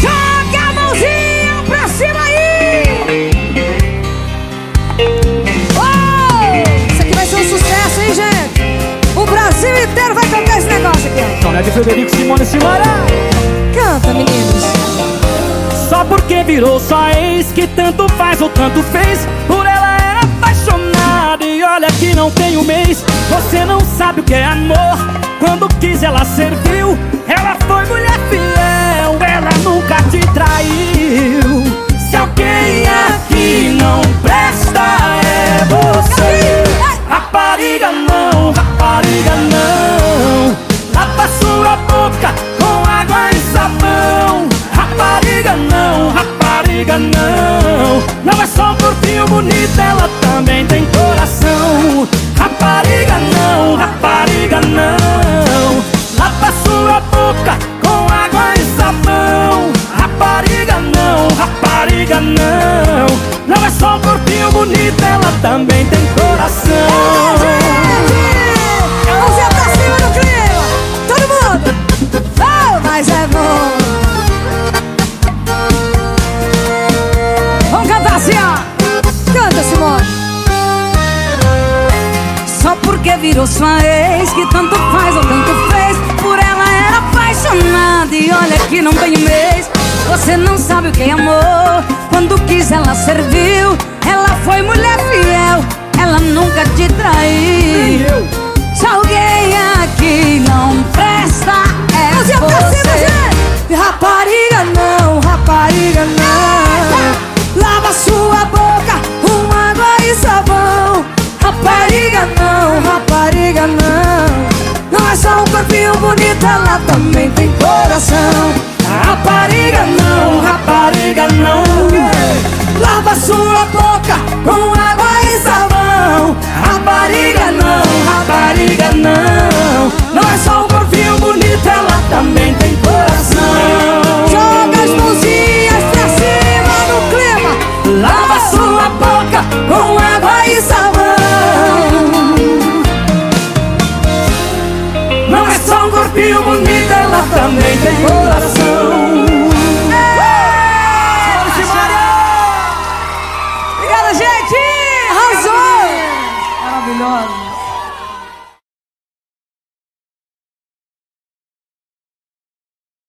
Joga a mãozinha pra cima aí! Oh, isso aqui vai ser um sucesso, hein, gente? O Brasil inteiro vai cantar esse negócio aqui, ó. Então é de Frederico Simone Canta, meninos. Só porque virou sua ex Que tanto faz ou tanto fez Por ela era apaixonada E olha que não tem um mês Você não sabe o que é amor Quando quis ela serviu Ela não, rapariga não. Lava sua boca com água e sabão. Rapariga não, rapariga não. Não é só um corpinho bonito, ela também tem coração. Rapariga não, rapariga não. Lava sua boca com água e sabão. Rapariga não, rapariga não. Não é só um corpinho bonito, ela também tem coração virou sua ex Que tanto faz ou tanto fez. Por ela era apaixonada E olha que não tem mês. Você não sabe o que é amor Quando quis ela serviu. Ela foi mulher fiel Também tem coração. Rapariga não, rapariga não. Lava sua boca com água e sabão. Rapariga não, rapariga não. E Rio bonita, ela também tem coração. Obrigada, gente! Arrasou! Maravilhosa!